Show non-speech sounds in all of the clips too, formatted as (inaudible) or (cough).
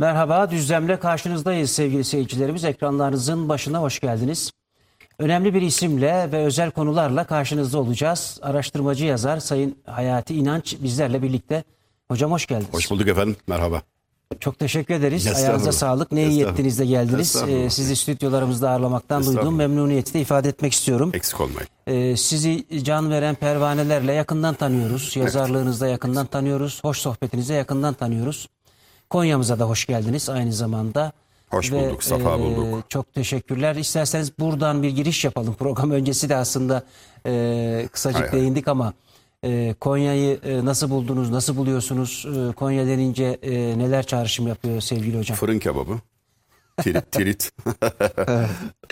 Merhaba, Düzlem'le karşınızdayız sevgili seyircilerimiz. Ekranlarınızın başına hoş geldiniz. Önemli bir isimle ve özel konularla karşınızda olacağız. Araştırmacı yazar Sayın Hayati İnanç bizlerle birlikte. Hocam hoş geldiniz. Hoş bulduk efendim. Merhaba. Çok teşekkür ederiz. Ayağınıza sağlık. Ne iyi ettiniz de geldiniz. Ee, sizi stüdyolarımızda ağırlamaktan duyduğum memnuniyeti de ifade etmek istiyorum. Eksik olmayın. Ee, sizi can veren pervanelerle yakından tanıyoruz. Yazarlığınızda yakından tanıyoruz. Hoş sohbetinize yakından tanıyoruz. Konya'mıza da hoş geldiniz aynı zamanda. Hoş bulduk, safa e, bulduk. Çok teşekkürler. İsterseniz buradan bir giriş yapalım. Program öncesi de aslında e, kısacık Hay hay. değindik ama e, Konya'yı e, nasıl buldunuz, nasıl buluyorsunuz? E, Konya denince e, neler çağrışım yapıyor sevgili hocam? Fırın kebabı. Tirit. (laughs) tirit.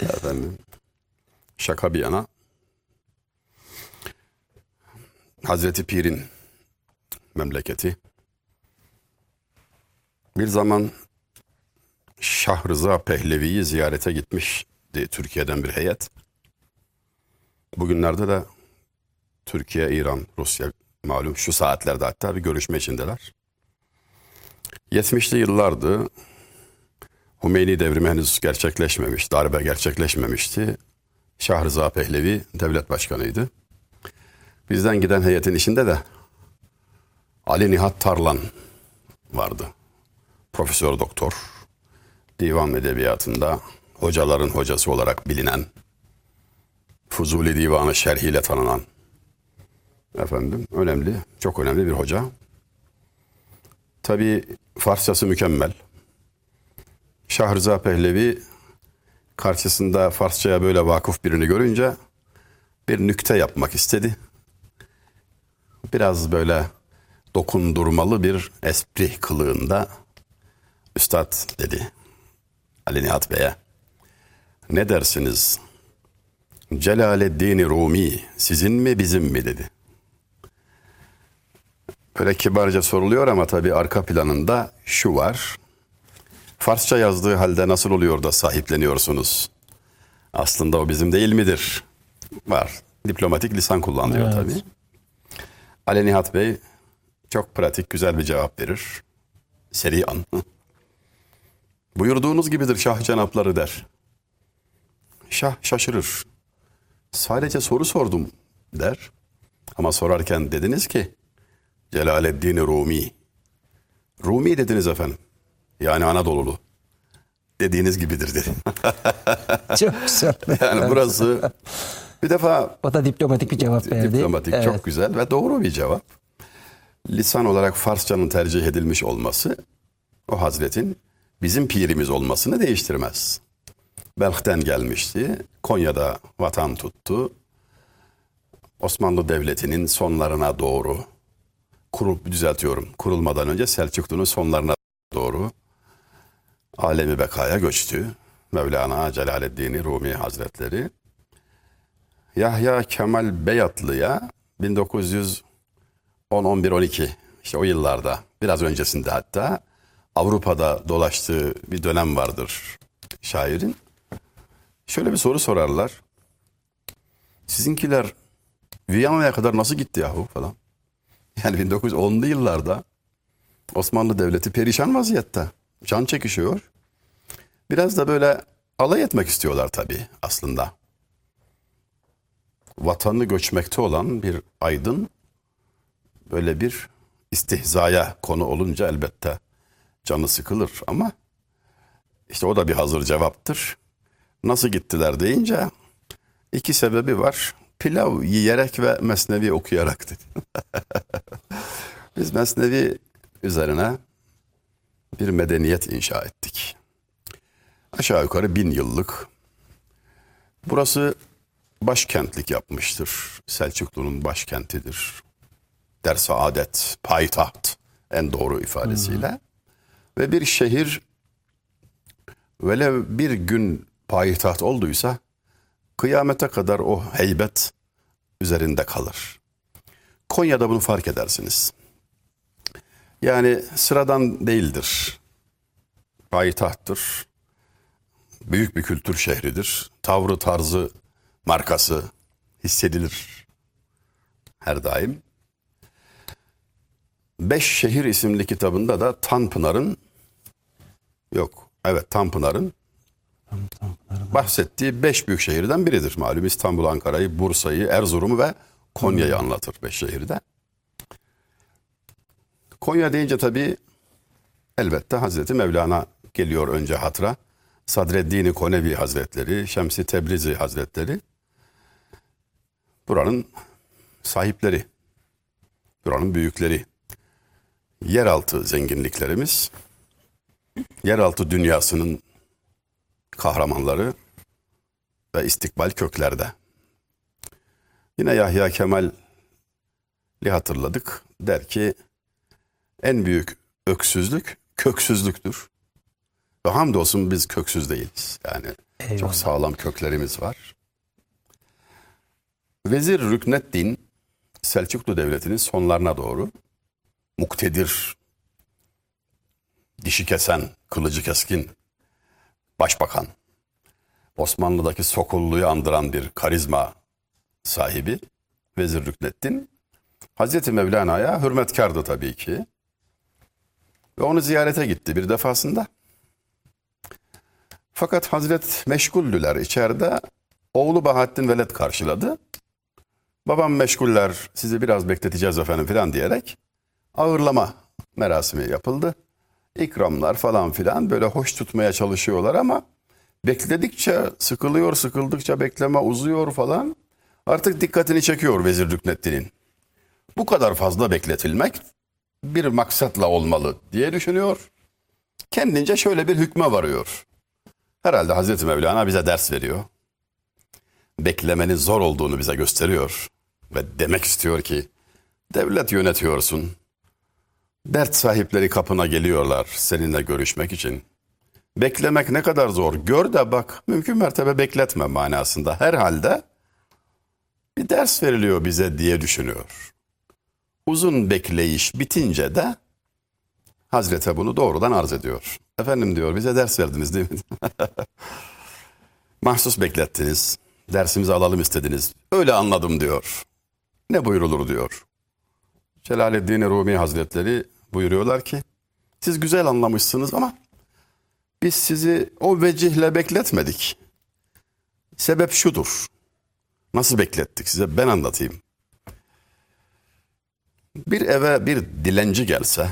efendim. Şaka bir yana. Hazreti Pir'in memleketi. Bir zaman Şah Rıza Pehlevi'yi ziyarete gitmişti Türkiye'den bir heyet. Bugünlerde de Türkiye, İran, Rusya malum şu saatlerde hatta bir görüşme içindeler. 70'li yıllardı. Humeyni devrimi henüz gerçekleşmemiş, darbe gerçekleşmemişti. Şah Pehlevi devlet başkanıydı. Bizden giden heyetin içinde de Ali Nihat Tarlan vardı. Profesör doktor. Divan edebiyatında hocaların hocası olarak bilinen, Fuzuli Divanı şerhiyle tanınan efendim önemli, çok önemli bir hoca. Tabii Farsçası mükemmel. Şah Rıza Pehlevi karşısında Farsçaya böyle vakıf birini görünce bir nükte yapmak istedi. Biraz böyle dokundurmalı bir espri kılığında Üstad dedi Ali Nihat Bey'e. Ne dersiniz? Celaleddin Rumi sizin mi bizim mi dedi. Böyle kibarca soruluyor ama tabii arka planında şu var. Farsça yazdığı halde nasıl oluyor da sahipleniyorsunuz? Aslında o bizim değil midir? Var. Diplomatik lisan kullanıyor Evet. tabii. Ali Nihat Bey çok pratik, güzel bir cevap verir. Seriyan. Buyurduğunuz gibidir şah cenapları der. Şah şaşırır. Sadece soru sordum der. Ama sorarken dediniz ki Celaleddin Rumi. Rumi dediniz efendim. Yani Anadolulu. Dediğiniz gibidir dedi. (laughs) Çok güzel. yani burası bir defa O da diplomatik bir cevap verdi. diplomatik Evet. çok güzel ve doğru bir cevap. Lisan olarak Farsçanın tercih edilmiş olması o hazretin bizim pirimiz olmasını değiştirmez. Belh'ten gelmişti. Konya'da vatan tuttu. Osmanlı Devleti'nin sonlarına doğru kurul düzeltiyorum. Kurulmadan önce Selçuklu'nun sonlarına doğru alemi bekaya göçtü. Mevlana Celaleddin Rumi Hazretleri. Yahya Kemal Beyatlı'ya 1910 11 12 işte o yıllarda biraz öncesinde hatta Avrupa'da dolaştığı bir dönem vardır şairin. Şöyle bir soru sorarlar. Sizinkiler Viyana'ya kadar nasıl gitti yahu falan. (laughs) Yani 1910'lu yıllarda Osmanlı Devleti perişan vaziyette. Can çekişiyor. Biraz da böyle alay etmek istiyorlar tabii aslında. Vatanı göçmekte olan bir aydın böyle bir istihzaya konu olunca elbette canı sıkılır ama işte o da bir hazır cevaptır. Nasıl gittiler deyince iki sebebi var. Pilav yiyerek ve mesnevi okuyarak dedi. Biz mesnevi üzerine bir medeniyet inşa ettik. Aşağı yukarı bin yıllık. Burası başkentlik yapmıştır. Selçuklu'nun başkentidir. Ders adet, payitaht en doğru ifadesiyle. Ve bir şehir velev bir gün payitaht olduysa kıyamete kadar o heybet üzerinde kalır. Konya'da bunu fark edersiniz. Yani sıradan değildir. Payitahttır. Büyük bir kültür şehridir. Tavrı, tarzı, markası hissedilir her daim. Beş Şehir isimli kitabında da Tanpınar'ın yok evet Tanpınar'ın bahsettiği beş büyük şehirden biridir. Malum İstanbul, Ankara'yı, Bursa'yı, Erzurum'u ve Konya'yı anlatır beş şehirde. Konya deyince tabii elbette Hazreti Mevlana geliyor önce hatıra. Sadreddin Konevi Hazretleri, Şemsi Tebrizi Hazretleri buranın sahipleri, buranın büyükleri. Yeraltı zenginliklerimiz, yeraltı dünyasının kahramanları ve istikbal köklerde. Yine Yahya Kemal'i hatırladık. Der ki en büyük öksüzlük köksüzlüktür. Ve hamdolsun biz köksüz değiliz. Yani Eyvallah. çok sağlam köklerimiz var. Vezir Rükneddin Selçuklu Devleti'nin sonlarına doğru muktedir, dişi kesen, kılıcı keskin başbakan, Osmanlı'daki Sokullu'yu andıran bir karizma sahibi Vezir Rükneddin, Hazreti Mevlana'ya hürmetkardı tabii ki. Ve onu ziyarete gitti bir defasında. Fakat Hazret meşguldüler içeride. Oğlu Bahattin Veled karşıladı. Babam meşguller sizi biraz bekleteceğiz efendim filan diyerek ağırlama merasimi yapıldı. İkramlar falan filan böyle hoş tutmaya çalışıyorlar ama bekledikçe sıkılıyor, sıkıldıkça bekleme uzuyor falan. Artık dikkatini çekiyor Vezir Rükneddin'in. Bu kadar fazla bekletilmek bir maksatla olmalı diye düşünüyor. Kendince şöyle bir hükme varıyor. Herhalde Hazreti Mevlana bize ders veriyor. Beklemenin zor olduğunu bize gösteriyor. Ve demek istiyor ki devlet yönetiyorsun. Dert sahipleri kapına geliyorlar seninle görüşmek için. Beklemek ne kadar zor. Gör de bak mümkün mertebe bekletme manasında. Herhalde bir ders veriliyor bize diye düşünüyor. Uzun bekleyiş bitince de Hazrete bunu doğrudan arz ediyor. Efendim diyor bize ders verdiniz değil mi? (laughs) Mahsus beklettiniz. Dersimizi alalım istediniz. Öyle anladım diyor. Ne buyurulur diyor. Celaleddin Rumi Hazretleri buyuruyorlar ki siz güzel anlamışsınız ama biz sizi o vecihle bekletmedik. Sebep şudur. Nasıl beklettik size ben anlatayım. Bir eve bir dilenci gelse,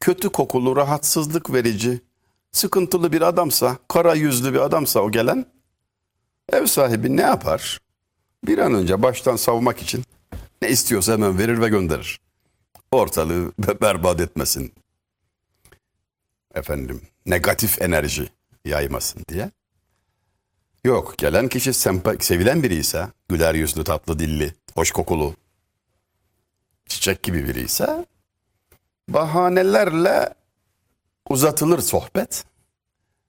kötü kokulu, rahatsızlık verici, sıkıntılı bir adamsa, kara yüzlü bir adamsa o gelen, ev sahibi ne yapar? Bir an önce baştan savmak için ne istiyorsa hemen verir ve gönderir. Ortalığı berbat etmesin. Efendim, negatif enerji yaymasın diye. Yok, gelen kişi sevilen biri ise, güler yüzlü, tatlı dilli, hoş kokulu, çiçek gibi biri ise bahanelerle uzatılır sohbet,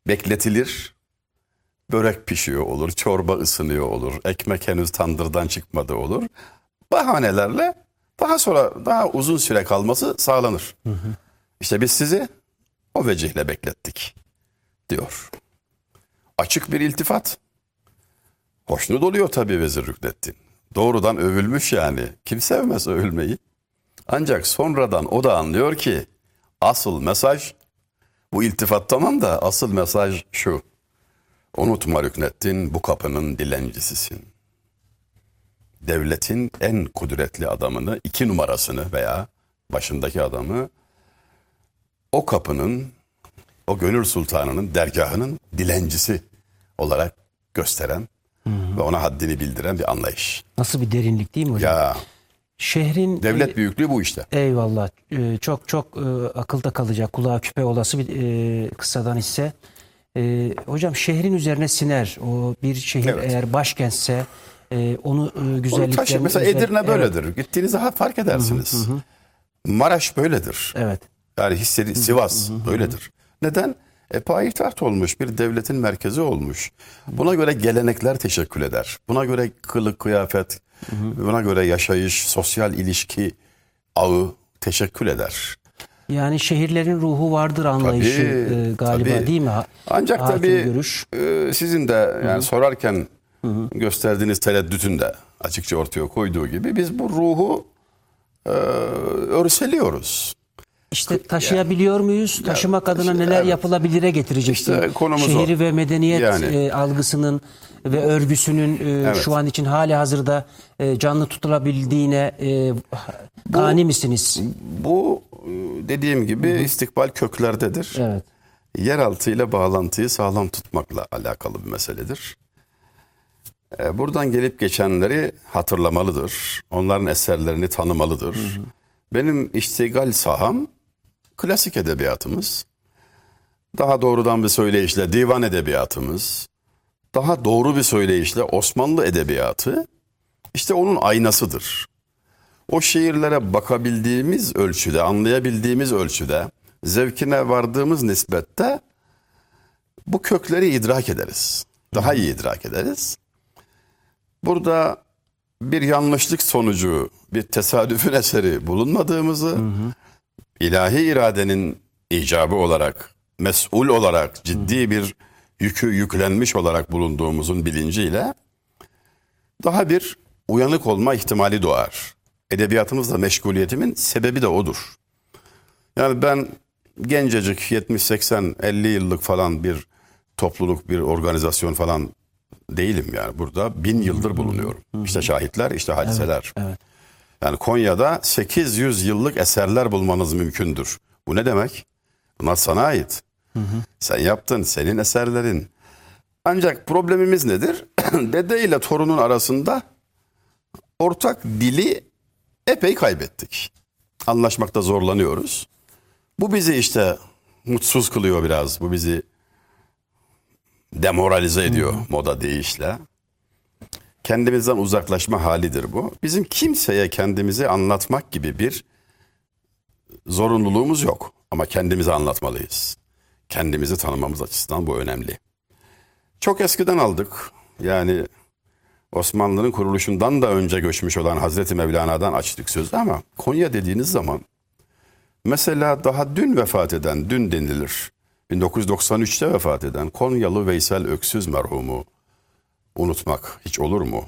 bekletilir, börek pişiyor olur, çorba ısınıyor olur, ekmek henüz tandırdan çıkmadı olur. Bahanelerle daha sonra daha uzun süre kalması sağlanır. İşte biz sizi o vecihle beklettik diyor. Açık bir iltifat. Hoşnut oluyor tabii Vezir Rükneddin. Doğrudan övülmüş yani. Kim sevmez övülmeyi? Ancak sonradan o da anlıyor ki asıl mesaj bu iltifat tamam da asıl mesaj şu. Unutma Rükneddin bu kapının dilencisisin. Devletin en kudretli adamını, iki numarasını veya başındaki adamı o kapının, o gönül sultanının dergahının dilencisi olarak gösteren ve ona haddini bildiren bir anlayış. Nasıl bir derinlik değil mi hocam? Ya Şehrin devlet büyüklüğü bu işte. Eyvallah. Ee, çok çok e, akılda kalacak, kulağa küpe olası bir e, kıssadan ise. E, hocam şehrin üzerine siner. O bir şehir Evet. eğer başkentse e, onu e, Onu güzellikten... taşı. Mesela özel- Edirne Evet, böyledir. Gittiğiniz zaman fark edersiniz. Maraş böyledir. Evet. Yani hissedi Sivas böyledir. Neden? E, payitaht olmuş, bir devletin merkezi olmuş. Buna göre gelenekler teşekkül eder. Buna göre kılık, kıyafet, buna göre yaşayış, sosyal ilişki ağı teşekkül eder. Yani şehirlerin ruhu vardır anlayışı Tabii, e, galiba tabii. değil mi? Ancak hakim tabii görüş. e, sizin de yani sorarken gösterdiğiniz tereddütün de açıkça ortaya koyduğu gibi biz bu ruhu e, örseliyoruz. İşte taşıyabiliyor muyuz? Taşımak adına neler evet. yapılabilire getireceksin? İşte konumuz Şehri o. ve medeniyet Yani. e, algısının ve örgüsünün e, Evet. şu an için hali hazırda e, canlı tutulabildiğine e, gani misiniz? Bu e, dediğim gibi istikbal köklerdedir. Evet. Yeraltı ile bağlantıyı sağlam tutmakla alakalı bir meseledir. E, Buradan gelip geçenleri hatırlamalıdır. Onların eserlerini tanımalıdır. Benim iştigal saham klasik edebiyatımız. Daha doğrudan bir söyleyişle divan edebiyatımız. Daha doğru bir söyleyişle Osmanlı edebiyatı işte onun aynasıdır. O şiirlere bakabildiğimiz ölçüde, anlayabildiğimiz ölçüde, zevkine vardığımız nispette bu kökleri idrak ederiz. Daha iyi idrak ederiz. Burada bir yanlışlık sonucu, bir tesadüfün (laughs) eseri bulunmadığımızı, ilahi iradenin icabı olarak, mesul olarak, ciddi bir yükü yüklenmiş olarak bulunduğumuzun bilinciyle daha bir uyanık olma ihtimali doğar. Edebiyatımızla meşguliyetimin sebebi de odur. Yani ben gencecik 70 80 50 yıllık falan bir topluluk, bir organizasyon falan değilim yani. Burada bin yıldır bulunuyorum. İşte şahitler, işte hadiseler. evet. Yani Konya'da 800 yıllık eserler bulmanız mümkündür. Bu ne demek? Bunlar sana ait. Sen yaptın, senin eserlerin. Ancak problemimiz nedir? (clears throat) Dede ile torunun arasında ortak dili epey kaybettik. Anlaşmakta zorlanıyoruz. Bu bizi işte mutsuz kılıyor biraz. Bu bizi demoralize ediyor moda deyişle. Kendimizden uzaklaşma halidir bu. Bizim kimseye kendimizi anlatmak gibi bir zorunluluğumuz yok. Ama kendimizi anlatmalıyız. Kendimizi tanımamız açısından bu önemli. Çok eskiden aldık. Yani Osmanlı'nın kuruluşundan da önce göçmüş olan Hazreti Mevlana'dan açtık sözü ama Konya dediğiniz zaman mesela daha dün vefat eden, dün denilir. 1993'te vefat eden Konyalı Veysel Öksüz merhumu unutmak hiç olur mu?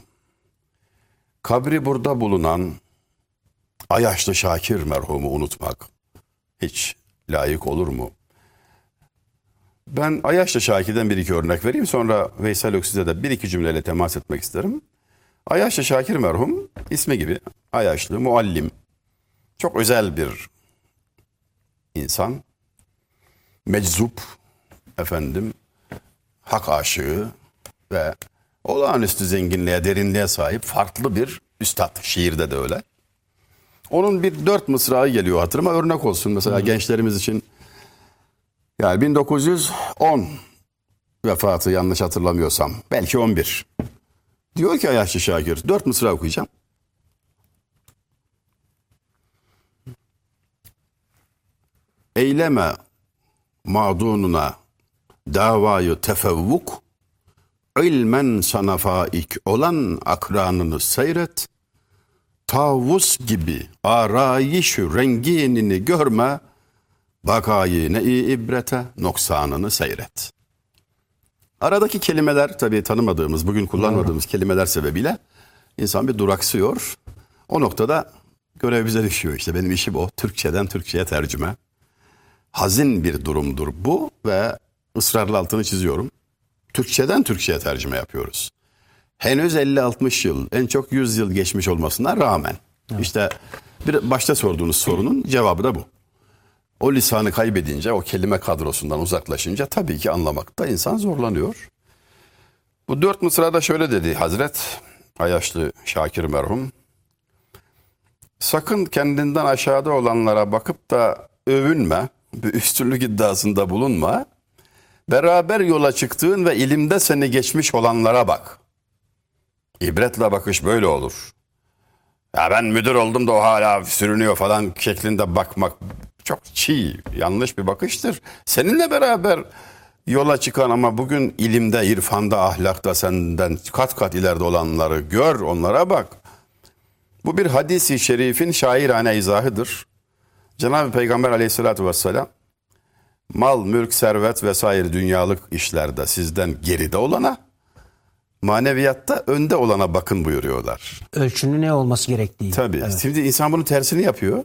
Kabri burada bulunan Ayaşlı Şakir merhumu unutmak hiç layık olur mu? Ben Ayaşlı Şakir'den bir iki örnek vereyim. Sonra Veysel Öksüz'e de bir iki cümleyle temas etmek isterim. Ayaşlı Şakir merhum ismi gibi Ayaşlı, muallim. Çok özel bir insan. Meczup, efendim, hak aşığı ve olağanüstü zenginliğe, derinliğe sahip farklı bir üstad. Şiirde de öyle. Onun bir dört mısrağı geliyor hatırıma örnek olsun mesela gençlerimiz için. Yani 1910 vefatı yanlış hatırlamıyorsam. Belki 11. Diyor ki Ayaşlı Şakir dört mısra okuyacağım. Eyleme mağdununa davayı tefevvuk ilmen sana faik olan akranını seyret tavus gibi arayişü renginini görme bakayı ne iyi ibrete noksanını seyret. Aradaki kelimeler tabii tanımadığımız, bugün kullanmadığımız kelimeler sebebiyle insan bir duraksıyor. O noktada görev bize düşüyor. İşte benim işim o. Türkçeden Türkçe'ye tercüme. Hazin bir durumdur bu ve ısrarla altını çiziyorum. Türkçeden Türkçe'ye tercüme yapıyoruz. Henüz 50-60 yıl, en çok 100 yıl geçmiş olmasına rağmen. işte bir başta sorduğunuz sorunun cevabı da bu. O lisanı kaybedince, o kelime kadrosundan uzaklaşınca tabii ki anlamakta insan zorlanıyor. Bu dört mısrada şöyle dedi Hazret Ayaşlı Şakir merhum. Sakın kendinden aşağıda olanlara bakıp da övünme, bir üstünlük iddiasında bulunma. Beraber yola çıktığın ve ilimde seni geçmiş olanlara bak. İbretle bakış böyle olur. Ya ben müdür oldum da o hala sürünüyor falan şeklinde bakmak çok çiğ, yanlış bir bakıştır. Seninle beraber yola çıkan ama bugün ilimde, irfanda, ahlakta senden kat kat ileride olanları gör, onlara bak. Bu bir hadisi şerifin şairane izahıdır. Cenab-ı Peygamber aleyhissalatü vesselam mal, mülk, servet vesaire dünyalık işlerde sizden geride olana maneviyatta önde olana bakın buyuruyorlar. Ölçünün ne olması gerektiği. Tabii. Şimdi insan bunun tersini yapıyor.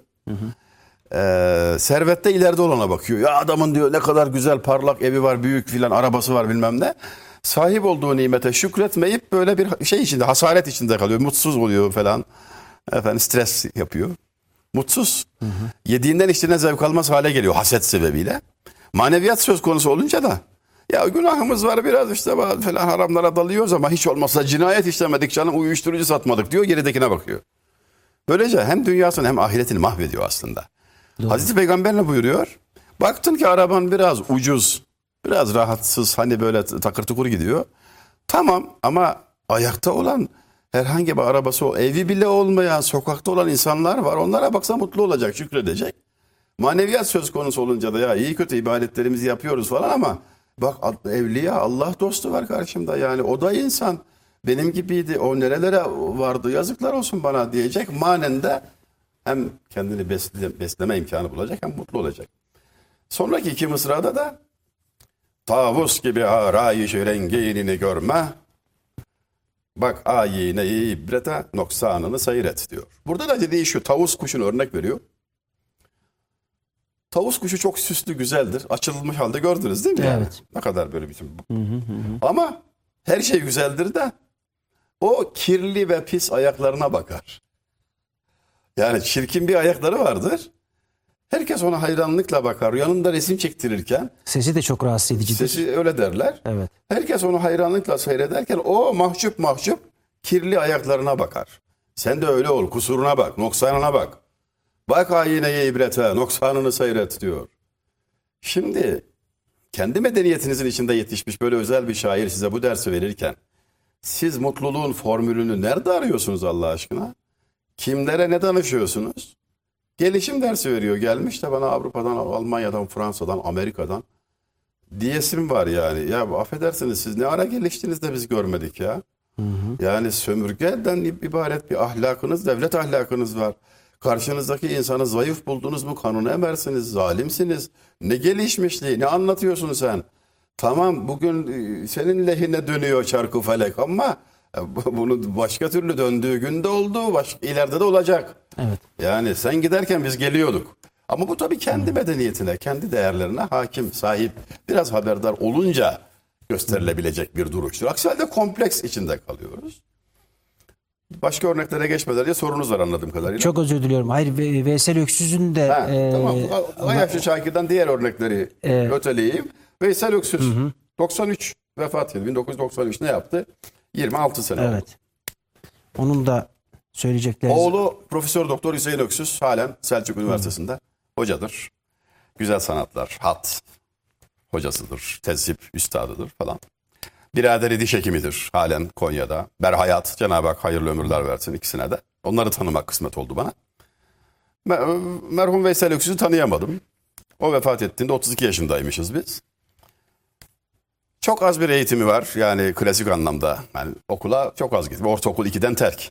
Ee, servette ileride olana bakıyor. Ya adamın diyor ne kadar güzel parlak evi var, büyük filan arabası var bilmem ne. Sahip olduğu nimete şükretmeyip böyle bir şey içinde, hasaret içinde kalıyor. Mutsuz oluyor falan. Efendim stres yapıyor. Mutsuz. Yediğinden içtiğinden zevk almaz hale geliyor haset sebebiyle. Maneviyat söz konusu olunca da ya günahımız var biraz işte falan haramlara dalıyoruz ama hiç olmazsa cinayet işlemedik canım uyuşturucu satmadık diyor geridekine bakıyor. Böylece hem dünyasını hem ahiretini mahvediyor aslında. Hazreti Peygamber ne buyuruyor? Baktın ki araban biraz ucuz, biraz rahatsız hani böyle takır tukur gidiyor. Tamam ama ayakta olan herhangi bir arabası, o evi bile olmayan sokakta olan insanlar var. Onlara baksa mutlu olacak, şükredecek. Maneviyat söz konusu olunca da ya iyi kötü ibadetlerimizi yapıyoruz falan ama bak evliya Allah dostu var karşımda yani o da insan benim gibiydi o nerelere vardı yazıklar olsun bana diyecek manen de hem kendini besle, besleme imkanı bulacak hem mutlu olacak. Sonraki iki mısrada da tavus gibi arayış renginini görme bak ayine ibrete noksanını seyret diyor. Burada da dediği şu tavus kuşunu örnek veriyor. Tavus kuşu çok süslü güzeldir. Açılmış halde gördünüz değil mi? yani? Evet. Ne kadar böyle bütün. Ama her şey güzeldir de o kirli ve pis ayaklarına bakar. Yani çirkin bir ayakları vardır. Herkes ona hayranlıkla bakar. Yanında resim çektirirken Sesi de çok rahatsız edicidir. sesi öyle derler. Evet. Herkes onu hayranlıkla seyrederken o mahcup mahcup kirli ayaklarına bakar. Sen de öyle ol kusuruna bak noksanına bak. Bak ayineye ibrete noksanını seyret diyor. Şimdi kendi medeniyetinizin içinde yetişmiş böyle özel bir şair size bu dersi verirken siz mutluluğun formülünü nerede arıyorsunuz Allah aşkına? Kimlere ne danışıyorsunuz? Gelişim dersi veriyor. Gelmiş de bana Avrupa'dan, Almanya'dan, Fransa'dan, Amerika'dan diyesim var yani. Ya affedersiniz siz ne ara geliştiniz de biz görmedik ya. Yani sömürgeden ibaret bir ahlakınız, devlet ahlakınız var. Karşınızdaki insanı zayıf buldunuz mu kanunu emersiniz, zalimsiniz. Ne gelişmişliği, ne anlatıyorsun sen? Tamam bugün e, senin lehine dönüyor çarkı felek ama e, bu- bunu başka türlü döndüğü günde oldu, başka, ileride de olacak. Evet. Yani sen giderken biz geliyorduk. Ama bu tabii kendi medeniyetine, kendi değerlerine hakim, sahip, biraz haberdar olunca gösterilebilecek bir duruştur. Aksi halde kompleks içinde kalıyoruz. Başka örneklere geçmeden önce sorunuz var anladığım kadarıyla. Çok özür diliyorum. Hayır Ve- Veysel Öksüz'ün de Ha, e, tamam. Ayaşlı Şakir'den diğer örnekleri Evet. öteleyeyim. Veysel Öksüz 93 vefat edildi. 1993 ne yaptı? 26 sene oldu. evet. Onun da söyleyecekleri Oğlu Profesör Doktor Hüseyin Öksüz halen Selçuk Üniversitesi'nde hocadır. Güzel sanatlar, hat hocasıdır, tezip üstadıdır falan. Biraderi diş hekimidir halen Konya'da. Berhayat, Cenab-ı Hak hayırlı ömürler versin ikisine de. Onları tanımak kısmet oldu bana. Mer- Merhum Veysel Öksüz'ü tanıyamadım. O vefat ettiğinde 32 yaşındaymışız biz. Çok az bir eğitimi var yani klasik anlamda. Yani okula çok az gitti. Ortaokul 2'den terk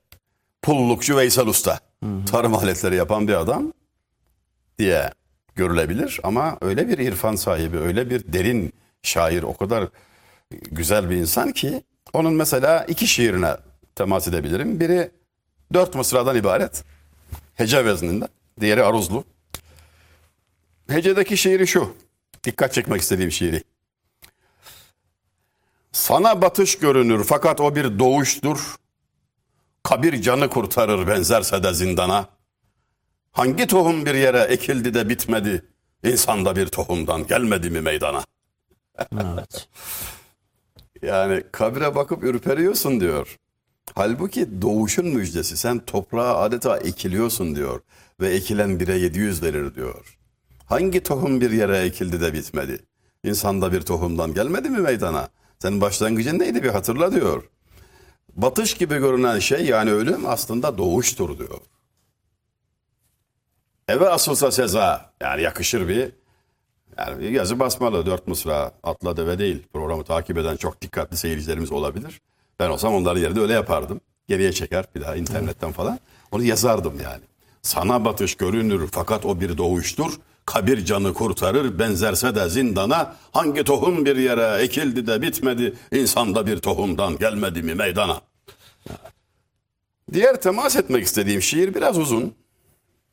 pullukçu Veysel Usta. Tarım aletleri yapan bir adam diye görülebilir ama öyle bir irfan sahibi, öyle bir derin şair, o kadar güzel bir insan ki onun mesela iki şiirine temas edebilirim. Biri dört mısradan ibaret. Hece vezninde. Diğeri aruzlu. Hece'deki şiiri şu. Dikkat çekmek istediğim şiiri. Sana batış görünür fakat o bir doğuştur. Kabir canı kurtarır benzerse de zindana. Hangi tohum bir yere ekildi de bitmedi? İnsanda bir tohumdan gelmedi mi meydana? Evet. (laughs) Yani kabire bakıp ürperiyorsun diyor. Halbuki doğuşun müjdesi. Sen toprağa adeta ekiliyorsun diyor. Ve ekilen bire 700 verir diyor. Hangi tohum bir yere ekildi de bitmedi? İnsanda bir tohumdan gelmedi mi meydana? Senin başlangıcın neydi bir hatırla diyor. Batış gibi görünen şey yani ölüm aslında doğuştur diyor. Eve asılsa seza yani yakışır bir yani yazı basmalı dört mısra atla deve değil. Programı takip eden çok dikkatli seyircilerimiz olabilir. Ben olsam onların yerinde öyle yapardım. Geriye çeker bir daha internetten falan. Onu yazardım yani. Sana batış görünür fakat o bir doğuştur. Kabir canı kurtarır benzerse de zindana. Hangi tohum bir yere ekildi de bitmedi. insanda bir tohumdan gelmedi mi meydana. Diğer temas etmek istediğim şiir biraz uzun.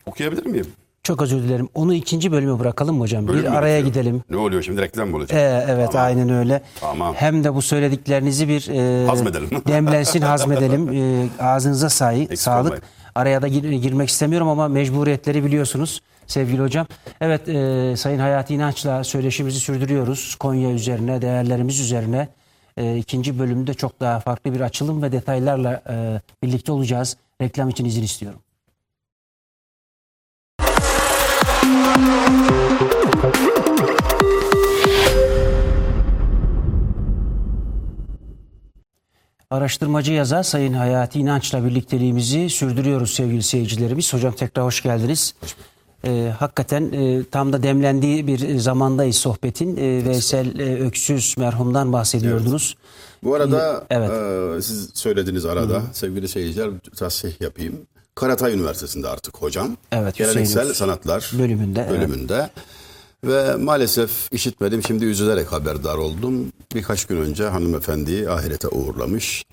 Okuyabilir miyim? Çok özür dilerim. Onu ikinci bölüme bırakalım mı hocam? Bölüm bir araya bitiyor? gidelim. Ne oluyor şimdi reklam mı olacak? Ee, evet Tamam. aynen öyle. Tamam. Hem de bu söylediklerinizi bir e, Hazmedelim. (laughs) demlensin, hazmedelim. (laughs) E, ağzınıza say, sağlık. olmayın. Araya da gir- girmek istemiyorum ama mecburiyetleri biliyorsunuz sevgili hocam. Evet e, Sayın Hayati İnanç'la söyleşimizi sürdürüyoruz. Konya üzerine, değerlerimiz üzerine. E, ikinci bölümde çok daha farklı bir açılım ve detaylarla e, birlikte olacağız. Reklam için izin istiyorum. Araştırmacı yazar Sayın Hayati İnanç'la birlikteliğimizi sürdürüyoruz sevgili seyircilerimiz. Hocam tekrar hoş geldiniz. Ee, hakikaten e, tam da demlendiği bir zamandayız sohbetin. Ee, Veysel e, Öksüz merhumdan bahsediyordunuz. Bu arada Evet. e, siz söylediğiniz arada sevgili seyirciler tasih yapayım. Karatay Üniversitesi'nde artık hocam. Evet, Geleneksel sanatlar bölümünde, evet. bölümünde. Ve maalesef işitmedim. Şimdi üzülerek haberdar oldum. Birkaç gün önce hanımefendiyi ahirete uğurlamış.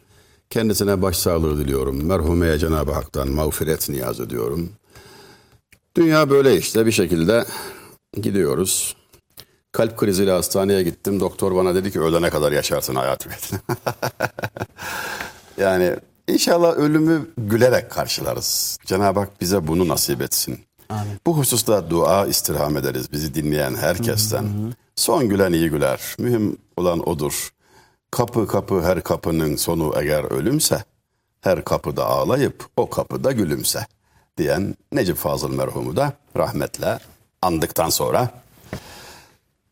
Kendisine başsağlığı diliyorum. Merhumeye Cenab-ı Hak'tan mağfiret niyaz ediyorum. Dünya böyle işte bir şekilde gidiyoruz. Kalp kriziyle hastaneye gittim. Doktor bana dedi ki ölene kadar yaşarsın hayatı. (laughs) yani inşallah ölümü gülerek karşılarız. Cenab-ı Hak bize bunu nasip etsin. Bu hususta dua istirham ederiz bizi dinleyen herkesten. Son gülen iyi güler. Mühim olan odur. Kapı kapı her kapının sonu eğer ölümse, her kapıda ağlayıp o kapıda gülümse diyen Necip Fazıl merhumu da rahmetle andıktan sonra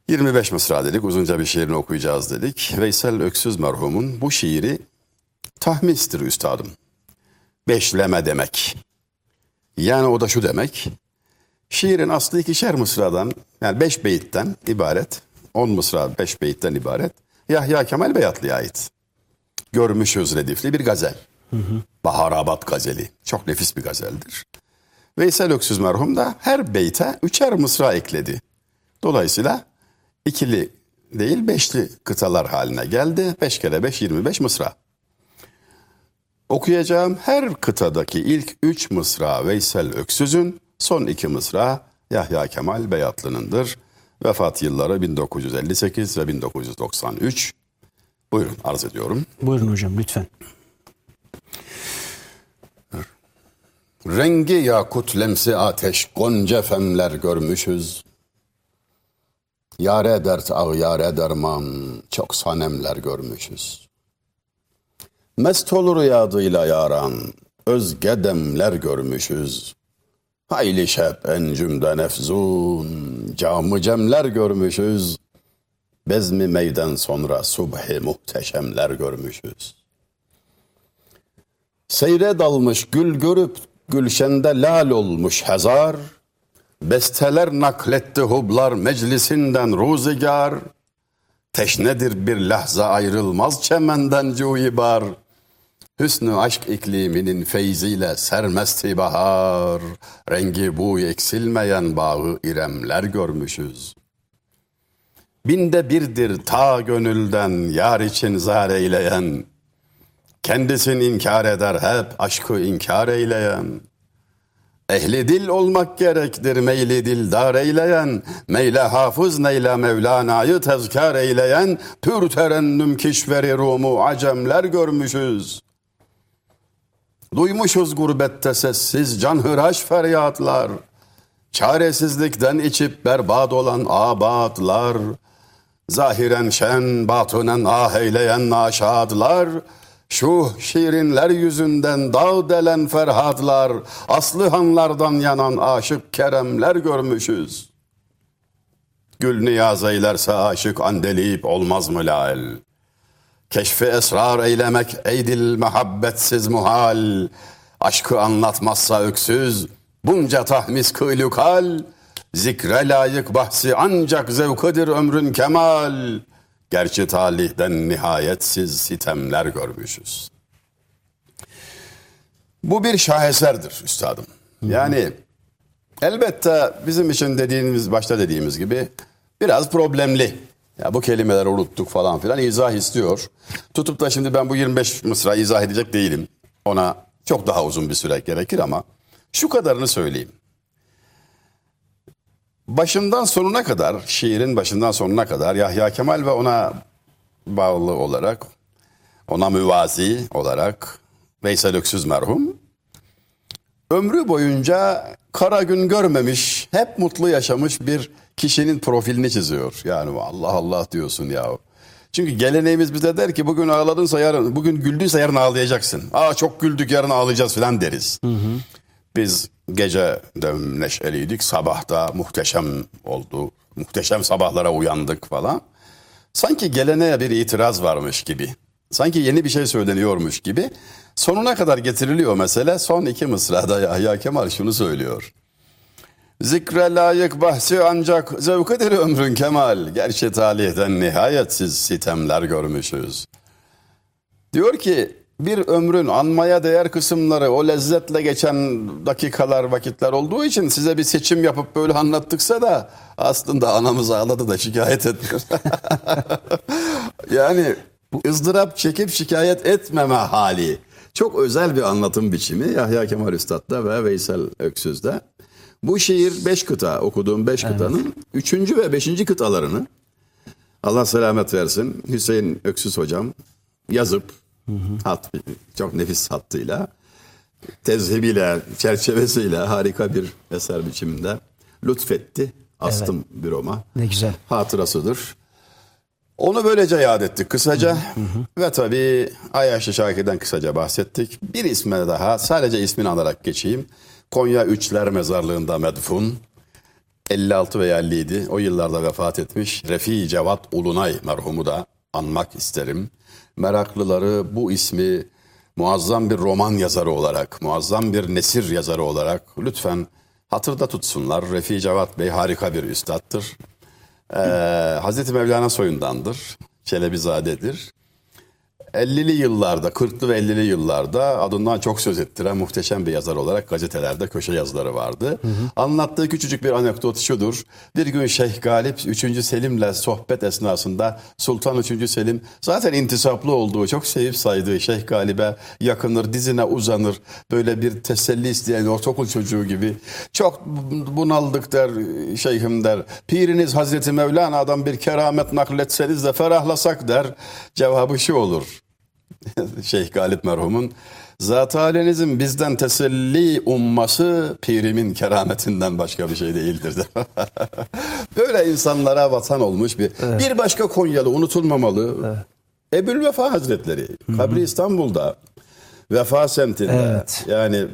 25 mısra dedik, uzunca bir şiirini okuyacağız dedik. Veysel Öksüz merhumun bu şiiri tahmistir üstadım. Beşleme demek. Yani o da şu demek. Şiirin aslı ikişer mısradan yani beş beyitten ibaret. On mısra beş beyitten ibaret. Yahya Kemal Beyatlı'ya ait. Görmüşüz redifli bir gazel. Baharabat gazeli. Çok nefis bir gazeldir. Veysel Öksüz merhum da her beyte üçer mısra ekledi. Dolayısıyla ikili değil beşli kıtalar haline geldi. Beş kere beş yirmi beş mısra. Okuyacağım her kıtadaki ilk üç mısra Veysel Öksüz'ün, son iki mısra Yahya Kemal Beyatlı'nındır. Vefat yılları 1958 ve 1993. Buyurun arz ediyorum. Buyurun hocam lütfen. Rengi yakut lemsi ateş gonca femler görmüşüz. Yare dert ağ yare derman çok sanemler görmüşüz. Mest olur yadıyla yaran özge demler görmüşüz. Hayli şep encümden efzun camı cemler görmüşüz. Bezmi meyden sonra subhi muhteşemler görmüşüz. Seyre dalmış gül görüp gülşende lal olmuş hezar. Besteler nakletti hublar meclisinden ruzigar. Teşnedir bir lahza ayrılmaz çemenden cuibar. Hüsnü aşk ikliminin feyziyle sermesti bahar. Rengi bu eksilmeyen bağı iremler görmüşüz. Binde birdir ta gönülden yar için zar eyleyen. Kendisini inkar eder hep aşkı inkar eyleyen. Ehli dil olmak gerektir meyli dildar eyleyen, meyle hafız neyle Mevlana'yı tezkar eyleyen, pür terennüm kişveri Rum'u acemler görmüşüz. Duymuşuz gurbette sessiz canhıraş feryatlar, çaresizlikten içip berbat olan abatlar, zahiren şen, batınen ah eyleyen naşadlar, şu şirinler yüzünden dağ delen ferhatlar, aslı hanlardan yanan aşık keremler görmüşüz. Gül niyaz eylerse aşık andelip olmaz mı lal? Keşfi esrar eylemek eydil muhabbetsiz muhal. Aşkı anlatmazsa öksüz, bunca tahmis kıylukal. Zikre layık bahsi ancak zevkıdır ömrün kemal. Gerçi talihden nihayetsiz sitemler görmüşüz. Bu bir şaheserdir üstadım. Yani elbette bizim için dediğimiz başta dediğimiz gibi biraz problemli. Ya bu kelimeleri unuttuk falan filan izah istiyor. Tutup da şimdi ben bu 25 mısra izah edecek değilim. Ona çok daha uzun bir süre gerekir ama şu kadarını söyleyeyim. Başından sonuna kadar, şiirin başından sonuna kadar Yahya Kemal ve ona bağlı olarak, ona müvazi olarak Veysel Öksüz merhum ömrü boyunca kara gün görmemiş, hep mutlu yaşamış bir kişinin profilini çiziyor. Yani Allah Allah diyorsun ya. Çünkü geleneğimiz bize der ki bugün ağladınsa yarın, bugün güldüyse yarın ağlayacaksın. Aa çok güldük yarın ağlayacağız falan deriz. Biz gece de neşeliydik, sabahta muhteşem oldu. Muhteşem sabahlara uyandık falan. Sanki geleneğe bir itiraz varmış gibi. Sanki yeni bir şey söyleniyormuş gibi. Sonuna kadar getiriliyor mesele. Son iki mısrada Yahya Kemal şunu söylüyor. Zikre layık bahsi ancak zevkidir ömrün kemal. Gerçi talihten nihayetsiz sitemler görmüşüz. Diyor ki bir ömrün anmaya değer kısımları o lezzetle geçen dakikalar vakitler olduğu için size bir seçim yapıp böyle anlattıksa da aslında anamız ağladı da şikayet etmiyor. (laughs) yani ızdırap çekip şikayet etmeme hali. Çok özel bir anlatım biçimi Yahya Kemal Üstad'da ve Veysel Öksüz'de. Bu şiir beş kıta okuduğum beş kıtanın üçüncü ve beşinci kıtalarını Allah selamet versin Hüseyin Öksüz hocam yazıp hat çok nefis hattıyla tezhebiyle çerçevesiyle harika bir eser biçiminde lütfetti. Astım büroma. Ne güzel. Hatırasıdır. Onu böylece yad ettik kısaca. Ve tabii Ayaşlı Şakir'den kısaca bahsettik. Bir isme daha sadece ismini alarak geçeyim. Konya Üçler Mezarlığı'nda medfun. 56 veya 57 o yıllarda vefat etmiş Refi Cevat Ulunay merhumu da anmak isterim. Meraklıları bu ismi muazzam bir roman yazarı olarak, muazzam bir nesir yazarı olarak lütfen hatırda tutsunlar. Refi Cevat Bey harika bir üstattır. Ee, Hazreti Mevlana soyundandır. Çelebizadedir. 50'li yıllarda, 40'lı ve 50'li yıllarda adından çok söz ettiren muhteşem bir yazar olarak gazetelerde köşe yazıları vardı. Anlattığı küçücük bir anekdot şudur. Bir gün Şeyh Galip 3. Selim'le sohbet esnasında Sultan 3. Selim zaten intisaplı olduğu, çok sevip saydığı Şeyh Galip'e yakınır, dizine uzanır. Böyle bir teselli isteyen ortaokul çocuğu gibi. Çok bunaldık der şeyhim der. Piriniz Hazreti Mevlana'dan bir keramet nakletseniz de ferahlasak der. Cevabı şu olur. (laughs) Şeyh Galip merhumun Zat halinizin bizden teselli umması pirimin kerametinden başka bir şey değildir. de. (laughs) Böyle insanlara vatan olmuş bir bir başka Konyalı unutulmamalı. Ebul Vefa Hazretleri kabri İstanbul'da Vefa semtinde. Evet. Yani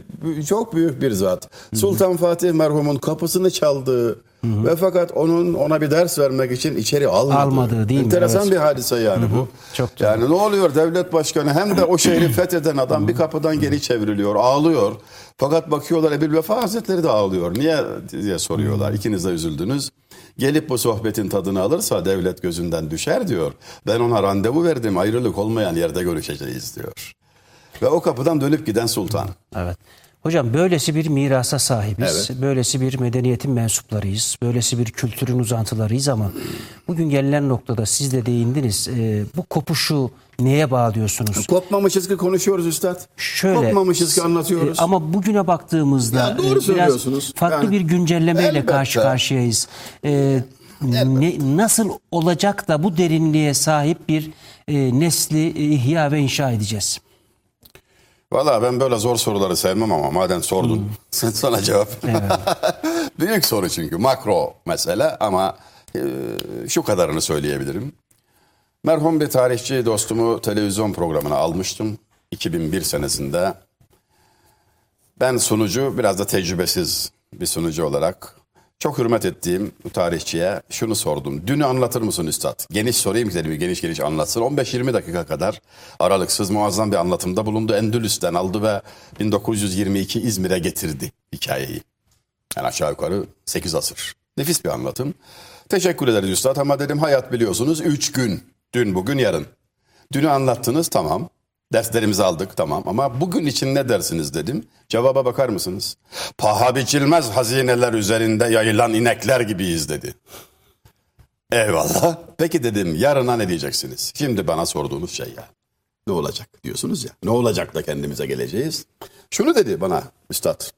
çok büyük bir zat. Sultan Fatih merhumun kapısını çaldı. Ve fakat onun ona bir ders vermek için içeri almadı. Almadığı değil mi? Enteresan Evet. bir hadise yani bu. Çok doğru. yani ne oluyor devlet başkanı hem de o şehri fetheden adam bir kapıdan geri çevriliyor, ağlıyor. Fakat bakıyorlar Ebil Vefa Hazretleri de ağlıyor. Niye diye soruyorlar. İkiniz de üzüldünüz. Gelip bu sohbetin tadını alırsa devlet gözünden düşer diyor. Ben ona randevu verdim ayrılık olmayan yerde görüşeceğiz diyor. Ve o kapıdan dönüp giden sultan. Evet. Hocam böylesi bir mirasa sahibiz. Evet. Böylesi bir medeniyetin mensuplarıyız. Böylesi bir kültürün uzantılarıyız ama bugün gelinen noktada siz de değindiniz. Ee, bu kopuşu neye bağlıyorsunuz? Kopmamışız ki konuşuyoruz üstad. Şöyle Kopmamışız ki anlatıyoruz. e, Ama bugüne baktığımızda Ya doğru e, biraz farklı Yani bir güncellemeyle elbette. karşı karşıyayız. E, ne, nasıl olacak da bu derinliğe sahip bir e, nesli e, ihya ve inşa edeceğiz? Valla ben böyle zor soruları sevmem ama madem sordun (laughs) sen sana cevap. (laughs) Büyük soru çünkü makro mesele ama e, şu kadarını söyleyebilirim. Merhum bir tarihçi dostumu televizyon programına almıştım 2001 senesinde. Ben sunucu biraz da tecrübesiz bir sunucu olarak çok hürmet ettiğim tarihçiye şunu sordum. Dünü anlatır mısın üstad? Geniş sorayım ki dedim geniş geniş anlatsın. 15-20 dakika kadar aralıksız muazzam bir anlatımda bulundu. Endülüs'ten aldı ve 1922 İzmir'e getirdi hikayeyi. Yani aşağı yukarı 8 asır. Nefis bir anlatım. Teşekkür ederiz üstad ama dedim hayat biliyorsunuz 3 gün. Dün, bugün, yarın. Dünü anlattınız tamam. Derslerimizi aldık tamam ama bugün için ne dersiniz dedim. Cevaba bakar mısınız? Paha biçilmez hazineler üzerinde yayılan inekler gibiyiz dedi. Eyvallah. Peki dedim yarına ne diyeceksiniz? Şimdi bana sorduğunuz şey ya. Ne olacak diyorsunuz ya. Ne olacak da kendimize geleceğiz? Şunu dedi bana üstad.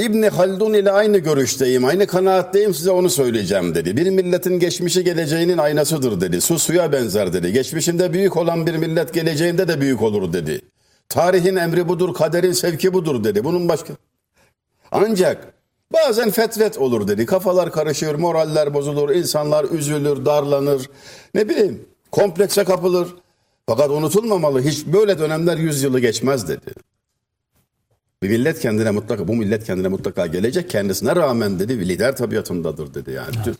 İbni Haldun ile aynı görüşteyim, aynı kanaatteyim size onu söyleyeceğim dedi. Bir milletin geçmişi geleceğinin aynasıdır dedi. Su suya benzer dedi. Geçmişinde büyük olan bir millet geleceğinde de büyük olur dedi. Tarihin emri budur, kaderin sevki budur dedi. Bunun başka... Ancak bazen fetret olur dedi. Kafalar karışır, moraller bozulur, insanlar üzülür, darlanır. Ne bileyim, komplekse kapılır. Fakat unutulmamalı hiç böyle dönemler yüzyılı geçmez dedi. Bir millet kendine mutlaka, bu millet kendine mutlaka gelecek kendisine rağmen dedi lider tabiatındadır dedi yani. Bütün,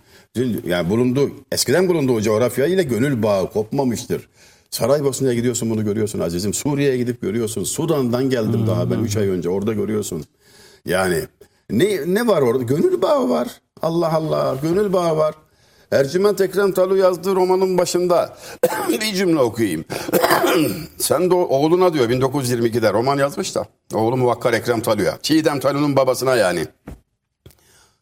bütün- yani bulunduğu, eskiden bulunduğu coğrafya ile gönül bağı kopmamıştır. Saraybosna'ya gidiyorsun bunu görüyorsun azizim. Suriye'ye gidip görüyorsun. Sudan'dan geldim daha ben 3 ay önce orada görüyorsun. Yani ne, ne var orada? Gönül bağı var. Allah Allah gönül bağı var. Ercüment Ekrem Talu yazdığı romanın başında (coughs) bir cümle okuyayım. (coughs) Sen de oğluna diyor 1922'de roman yazmış da. Oğlu Muvakkar Ekrem Talu'ya. Çiğdem Talu'nun babasına yani.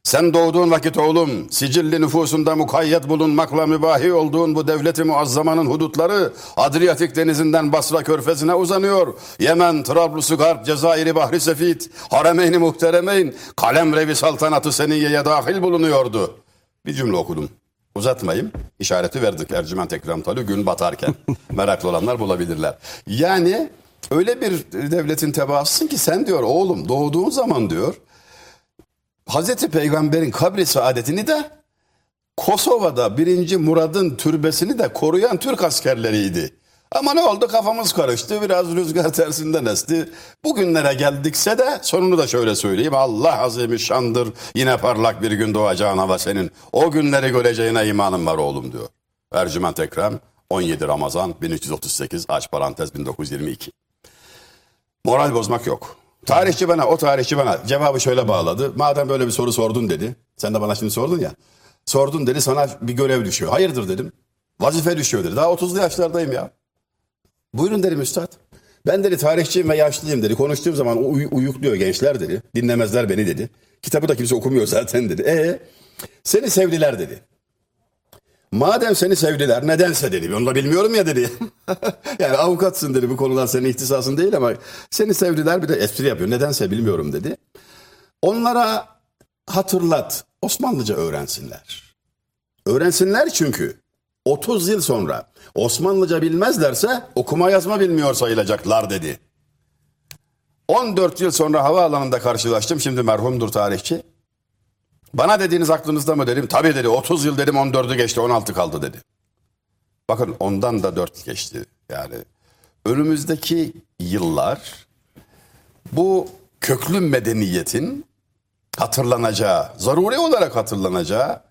Sen doğduğun vakit oğlum, sicilli nüfusunda mukayyet bulunmakla mübahi olduğun bu devleti muazzamanın hudutları Adriyatik denizinden Basra körfezine uzanıyor. Yemen, Trablusu Garp, Cezayir'i Bahri Sefit, Haremeyn-i Muhteremeyn, Kalemrevi saltanatı Seniyye'ye dahil bulunuyordu. Bir cümle okudum. Uzatmayayım. İşareti verdik Ercüment Ekrem Talu gün batarken. (laughs) Meraklı olanlar bulabilirler. Yani öyle bir devletin tebaasısın ki sen diyor oğlum doğduğun zaman diyor Hazreti Peygamber'in kabri saadetini de Kosova'da 1. Murad'ın türbesini de koruyan Türk askerleriydi. Ama ne oldu kafamız karıştı biraz rüzgar tersinden esti. Bugünlere geldikse de sonunu da şöyle söyleyeyim. Allah azimüşşandır yine parlak bir gün doğacağına ve senin o günleri göreceğine imanım var oğlum diyor. Ercüment Ekrem 17 Ramazan 1338 aç parantez 1922. Moral bozmak yok. Tarihçi bana, o tarihçi bana cevabı şöyle bağladı. Madem böyle bir soru sordun dedi. Sen de bana şimdi sordun ya. Sordun dedi sana bir görev düşüyor. Hayırdır dedim. Vazife düşüyor dedi. Daha 30'lu yaşlardayım ya. Buyurun dedim üstad. Ben dedi tarihçiyim ve yaşlıyım dedi. Konuştuğum zaman uy- uyukluyor gençler dedi. Dinlemezler beni dedi. Kitabı da kimse okumuyor (laughs) zaten dedi. E seni sevdiler dedi. Madem seni sevdiler nedense dedi. Onu da bilmiyorum ya dedi. (laughs) yani avukatsın dedi bu konular senin ihtisasın değil ama seni sevdiler bir de espri yapıyor. Nedense bilmiyorum dedi. Onlara hatırlat Osmanlıca öğrensinler. Öğrensinler çünkü 30 yıl sonra Osmanlıca bilmezlerse okuma yazma bilmiyor sayılacaklar dedi. 14 yıl sonra havaalanında karşılaştım. Şimdi merhumdur tarihçi. Bana dediğiniz aklınızda mı dedim. Tabii dedi 30 yıl dedim 14'ü geçti 16 kaldı dedi. Bakın ondan da 4 geçti. Yani önümüzdeki yıllar bu köklü medeniyetin hatırlanacağı, zaruri olarak hatırlanacağı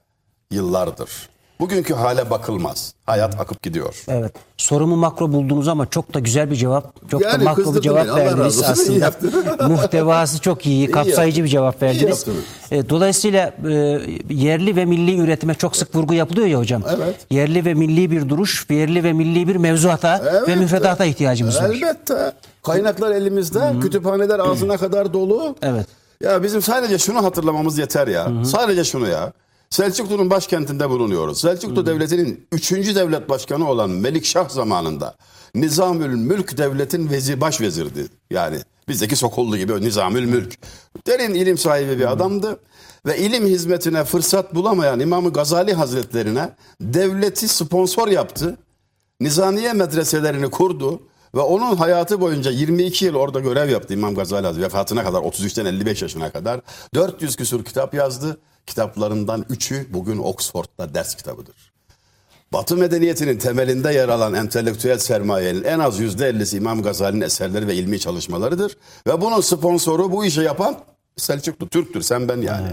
yıllardır. Bugünkü hale bakılmaz. Hayat akıp gidiyor. Evet. Sorumu makro buldunuz ama çok da güzel bir cevap. Çok Yani da makro bir cevap beni, verdiniz aslında. (laughs) Muhtevası çok iyi, kapsayıcı bir cevap verdiniz. E, Dolayısıyla e, yerli ve milli üretime çok sık vurgu yapılıyor ya hocam. Evet. Yerli ve milli bir duruş, yerli ve milli bir mevzuata ve Evet. müfredata ihtiyacımız var. Elbette. Kaynaklar elimizde, kütüphaneler ağzına kadar dolu. Evet. Ya bizim sadece şunu hatırlamamız yeter ya. Sadece şunu ya. Selçuklu'nun başkentinde bulunuyoruz. Selçuklu Devleti'nin 3. devlet başkanı olan Melikşah zamanında Nizamül Mülk devletin vezi baş vezirdi. Yani bizdeki Sokollu gibi Nizamül Mülk. Derin ilim sahibi bir adamdı. Ve ilim hizmetine fırsat bulamayan İmam Gazali Hazretlerine devleti sponsor yaptı. Nizamiye medreselerini kurdu ve onun hayatı boyunca 22 yıl orada görev yaptı İmam Gazali Hazretleri vefatına kadar 33'ten 55 yaşına kadar 400 küsur kitap yazdı. Kitaplarından 3'ü bugün Oxford'da ders kitabıdır. Batı medeniyetinin temelinde yer alan entelektüel sermayenin en az %50'si İmam Gazali'nin eserleri ve ilmi çalışmalarıdır. Ve bunun sponsoru bu işi yapan Selçuklu, Türktür sen ben yani.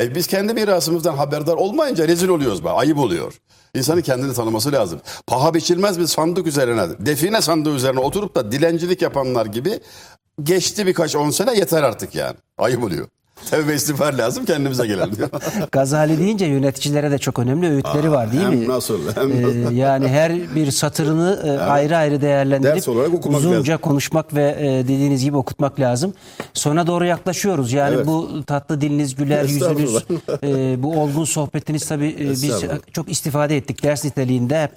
E biz kendi mirasımızdan haberdar olmayınca rezil oluyoruz. Be. Ayıp oluyor. İnsanın kendini tanıması lazım. Paha biçilmez bir sandık üzerine, define sandığı üzerine oturup da dilencilik yapanlar gibi geçti birkaç on sene yeter artık yani. Ayıp oluyor. Tevbe istiğfar lazım kendimize gelelim diyor. (laughs) Gazali deyince yöneticilere de çok önemli öğütleri var değil hem mi? nasıl, hem Ee, nasıl. yani her bir satırını e, ayrı ayrı değerlendirip uzunca lazım. konuşmak ve e, dediğiniz gibi okutmak lazım. Sona doğru yaklaşıyoruz. Yani Evet. bu tatlı diliniz, güler yüzünüz, e, bu olgun sohbetiniz tabii e, biz çok istifade ettik ders niteliğinde.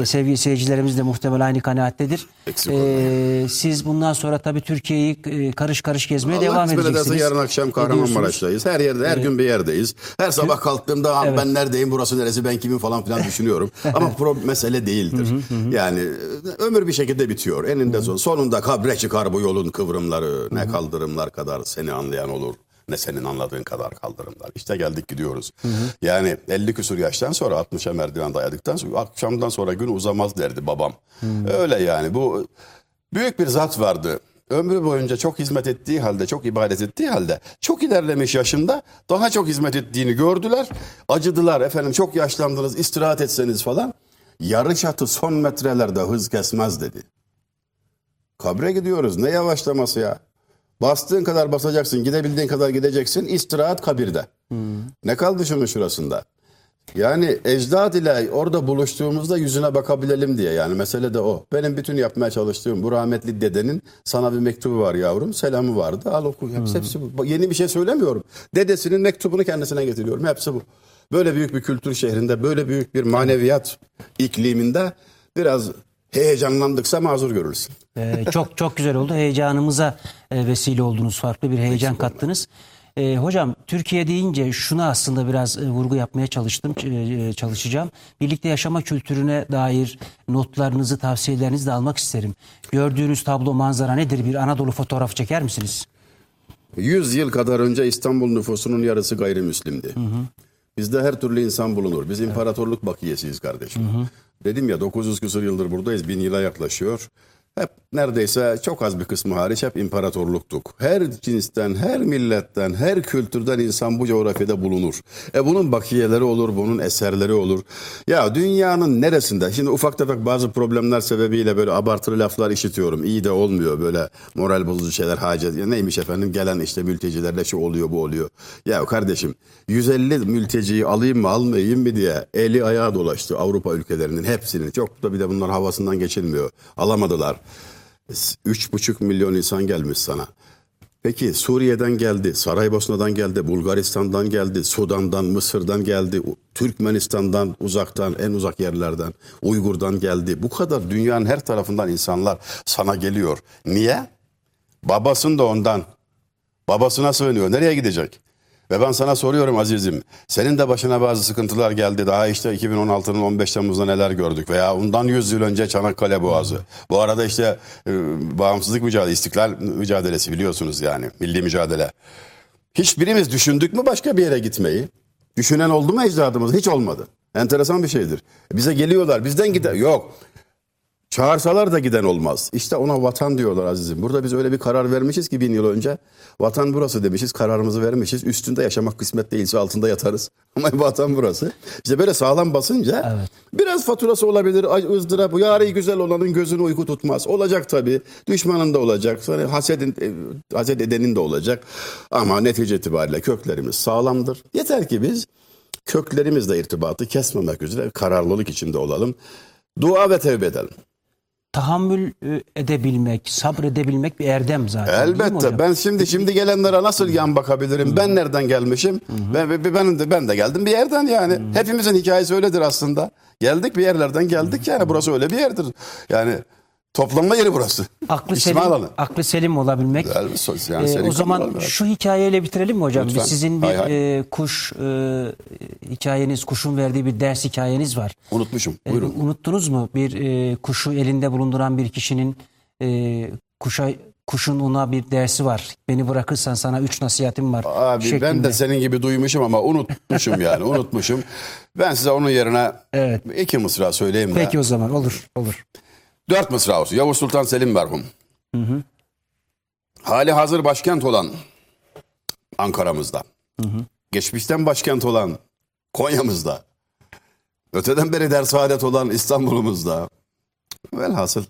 E, sevgili seyircilerimiz de muhtemelen aynı kanaattedir. E, siz bundan sonra tabii Türkiye'yi karış karış gezmeye Allah devam edeceksiniz. yarın akşam Kahramanmaraş'tayız. Her yerde, her gün bir yerdeyiz. Her sabah kalktığımda "Abi ben neredeyim, burası neresi, ben kimim falan filan (laughs) düşünüyorum. Ama pro mesele değildir. yani e, ömür bir şekilde bitiyor. Eninde son. Sonunda kabre çıkar bu yolun kıvrımları. Ne kaldırımlar kadar seni anlayan olur. Ne senin anladığın kadar kaldırımlar. İşte geldik gidiyoruz. Yani 50 küsur yaştan sonra 60'a merdiven dayadıktan sonra akşamdan sonra gün uzamaz derdi babam. Öyle yani bu büyük bir zat vardı. Ömrü boyunca çok hizmet ettiği halde, çok ibadet ettiği halde, çok ilerlemiş yaşında daha çok hizmet ettiğini gördüler. Acıdılar efendim çok yaşlandınız istirahat etseniz falan. Yarış atı son metrelerde hız kesmez dedi. Kabre gidiyoruz ne yavaşlaması ya. Bastığın kadar basacaksın, gidebildiğin kadar gideceksin. İstirahat kabirde. Ne kaldı şunun şurasında? Yani ecdad ile orada buluştuğumuzda yüzüne bakabilelim diye yani mesele de o. Benim bütün yapmaya çalıştığım bu rahmetli dedenin sana bir mektubu var yavrum. Selamı vardı. Al oku. Hepsi, hepsi bu. Yeni bir şey söylemiyorum. Dedesinin mektubunu kendisine getiriyorum. Hepsi bu. Böyle büyük bir kültür şehrinde, böyle büyük bir maneviyat ikliminde biraz heyecanlandıksa mazur görülsün. Ee, çok çok güzel oldu. Heyecanımıza e, vesile oldunuz. Farklı bir heyecan kattınız. Ee, hocam Türkiye deyince şuna aslında biraz e, vurgu yapmaya çalıştım, ç- e, çalışacağım. Birlikte yaşama kültürüne dair notlarınızı, tavsiyelerinizi de almak isterim. Gördüğünüz tablo, manzara nedir? Bir Anadolu fotoğrafı çeker misiniz? 100 yıl kadar önce İstanbul nüfusunun yarısı gayrimüslimdi. Bizde her türlü insan bulunur. Biz imparatorluk bakiyesiyiz kardeşim. Dedim ya 900 küsur yıldır buradayız. Bin yıla yaklaşıyor. Hep neredeyse çok az bir kısmı hariç hep imparatorluktuk. Her cinsten, her milletten, her kültürden insan bu coğrafyada bulunur. E bunun bakiyeleri olur, bunun eserleri olur. Ya dünyanın neresinde? Şimdi ufak tefek bazı problemler sebebiyle böyle abartılı laflar işitiyorum. İyi de olmuyor böyle moral bozucu şeyler hacet. Ya neymiş efendim gelen işte mültecilerle şu oluyor bu oluyor. Ya kardeşim 150 mülteciyi alayım mı almayayım mı diye eli ayağa dolaştı Avrupa ülkelerinin hepsinin. Çok da bir de bunlar havasından geçilmiyor. Alamadılar. 3,5 milyon insan gelmiş sana. Peki Suriye'den geldi, Saraybosna'dan geldi, Bulgaristan'dan geldi, Sudan'dan, Mısır'dan geldi, Türkmenistan'dan, uzaktan, en uzak yerlerden, Uygur'dan geldi. Bu kadar dünyanın her tarafından insanlar sana geliyor. Niye? Babasın da ondan. Babasına sığınıyor. Nereye gidecek? Ve ben sana soruyorum azizim. Senin de başına bazı sıkıntılar geldi. Daha işte 2016'nın 15 Temmuz'da neler gördük. Veya ondan 100 yıl önce Çanakkale Boğazı. Bu arada işte e, bağımsızlık mücadelesi, istiklal mücadelesi biliyorsunuz yani. Milli mücadele. Hiçbirimiz düşündük mü başka bir yere gitmeyi? Düşünen oldu mu ecdadımız? Hiç olmadı. Enteresan bir şeydir. Bize geliyorlar bizden gider. Yok. Çağırsalar da giden olmaz. İşte ona vatan diyorlar azizim. Burada biz öyle bir karar vermişiz ki bin yıl önce. Vatan burası demişiz, kararımızı vermişiz. Üstünde yaşamak kısmet değilse altında yatarız. (laughs) Ama vatan burası. İşte böyle sağlam basınca biraz faturası olabilir, ızdırap. Yarı güzel olanın gözünü uyku tutmaz. Olacak tabii. Düşmanın da olacak. Sonra hasedin, e, haset edenin de olacak. Ama netice itibariyle köklerimiz sağlamdır. Yeter ki biz köklerimizle irtibatı kesmemek üzere kararlılık içinde olalım. Dua ve tevbe edelim. Tahammül e, edebilmek, sabredebilmek bir erdem zaten. Elbette. Ben şimdi şimdi gelenlere nasıl yan bakabilirim? Ben nereden gelmişim? Ben, ben, ben de ben de geldim bir yerden yani. Hepimizin hikayesi öyledir aslında. Geldik bir yerlerden geldik yani. Burası öyle bir yerdir. Yani toplanma yeri burası. Aklı İçtima selim, alanı. aklı selim olabilmek. Güzel bir söz. Yani Ee, o zaman şu hikayeyle bitirelim mi hocam? Lütfen. Biz sizin bir Hay hay. e, kuş e, hikayeniz, kuşun verdiği bir ders hikayeniz var. Unutmuşum. E, Buyurun. unuttunuz mu? Bir e, kuşu elinde bulunduran bir kişinin e, kuşa kuşun ona bir dersi var. Beni bırakırsan sana üç nasihatim var. Abi ben şeklinde. de senin gibi duymuşum ama unutmuşum yani unutmuşum. Ben size onun yerine Evet. iki mısra söyleyeyim. Peki o zaman olur olur. Dört mısra olsun. Yavuz Sultan Selim merhum. Hali hazır başkent olan Ankara'mızda. Geçmişten başkent olan Konya'mızda. Öteden beri ders adet olan İstanbul'umuzda. Velhasıl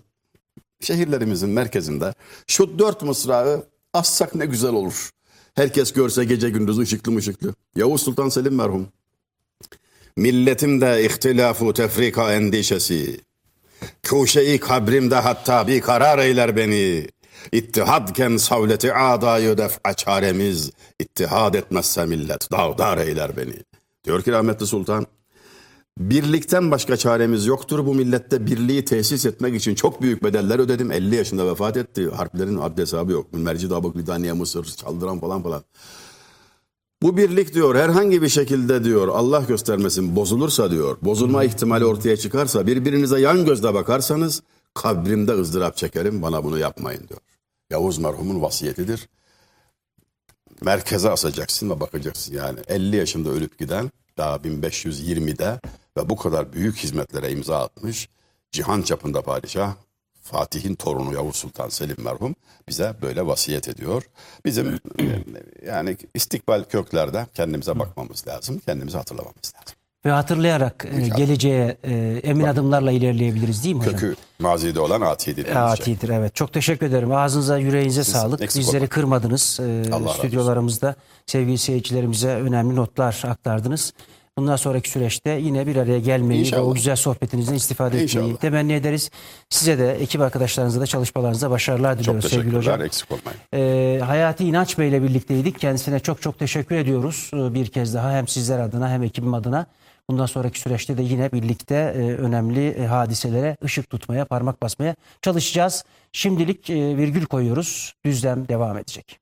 şehirlerimizin merkezinde şu dört mısrağı assak ne güzel olur. Herkes görse gece gündüz ışıklı mışıklı. Yavuz Sultan Selim merhum. Milletimde ihtilafu tefrika endişesi. Kuşeyi kabrimde hatta bir karar eyler beni. İttihadken savleti adayı def'a çaremiz. İttihad etmezse millet dağdar eyler beni. Diyor ki rahmetli sultan. Birlikten başka çaremiz yoktur. Bu millette birliği tesis etmek için çok büyük bedeller ödedim. 50 yaşında vefat etti. Harplerin haddi hesabı yok. Mercid Abuk, Lidaniye, Mısır, Çaldıran falan falan. Bu birlik diyor herhangi bir şekilde diyor Allah göstermesin bozulursa diyor bozulma ihtimali ortaya çıkarsa birbirinize yan gözle bakarsanız kabrimde ızdırap çekerim bana bunu yapmayın diyor. Yavuz merhumun vasiyetidir. Merkeze asacaksın ve bakacaksın yani 50 yaşında ölüp giden daha 1520'de ve bu kadar büyük hizmetlere imza atmış cihan çapında padişah Fatih'in torunu Yavuz Sultan Selim merhum bize böyle vasiyet ediyor. Bizim e, (clears throat) yani istikbal köklerde kendimize bakmamız lazım, kendimizi hatırlamamız lazım. Ve hatırlayarak e, geleceğe e, emin adımlarla ilerleyebiliriz değil mi hocam? Kökü mazide olan ati dediğimiz şey. Atidir evet. Çok teşekkür ederim. Ağzınıza yüreğinize sağlık. eksik Bizleri kırmadınız. Allah olsun. stüdyolarımızda sevgili seyircilerimize önemli notlar aktardınız. Bundan sonraki süreçte yine bir araya gelmeyi ve o İnşallah. güzel sohbetinizden istifade etmeyi İnşallah. temenni ederiz. Size de ekip arkadaşlarınıza da çalışmalarınıza başarılar Çok diliyoruz sevgili teşekkürler, hocam. eksik olmayın. Ee, Hayati İnanç Bey ile birlikteydik. Kendisine çok çok teşekkür ediyoruz ee, bir kez daha hem sizler adına hem ekibim adına. Bundan sonraki süreçte de yine birlikte e, önemli e, hadiselere ışık tutmaya, parmak basmaya çalışacağız. Şimdilik e, virgül koyuyoruz. Düzlem devam edecek.